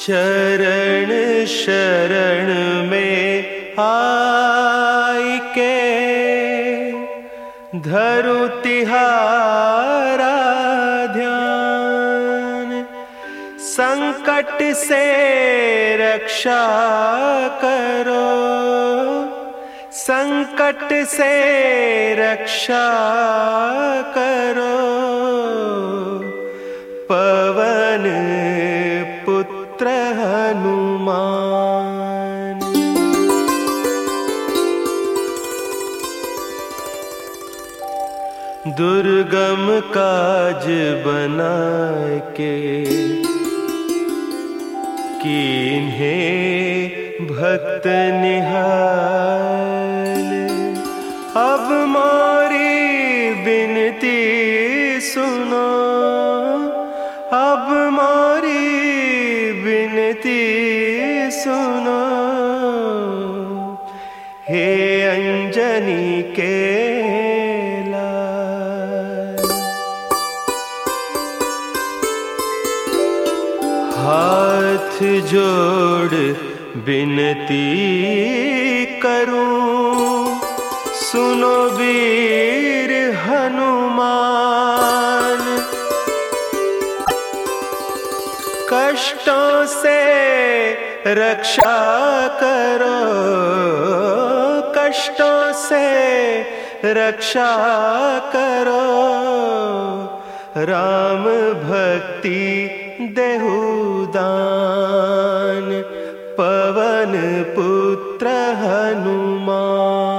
चरण शरण में आई के। धरु तिहारा ध्यान, संकट से रक्षा करो। संकट से रक्षा करो। पवन पुत्र हनुमान दुर्गम काज बना के किन्हें भक्त निहाल। अब मारी बिनती सुनो अब मारी बिनती सुनो हे अंजनी के हाथ जोड़ बिनती करूँ सुनो वीर कष्टों से रक्षा करो। कष्टों से रक्षा करो। राम भक्ति देहुदान पवन पुत्र हनुमान।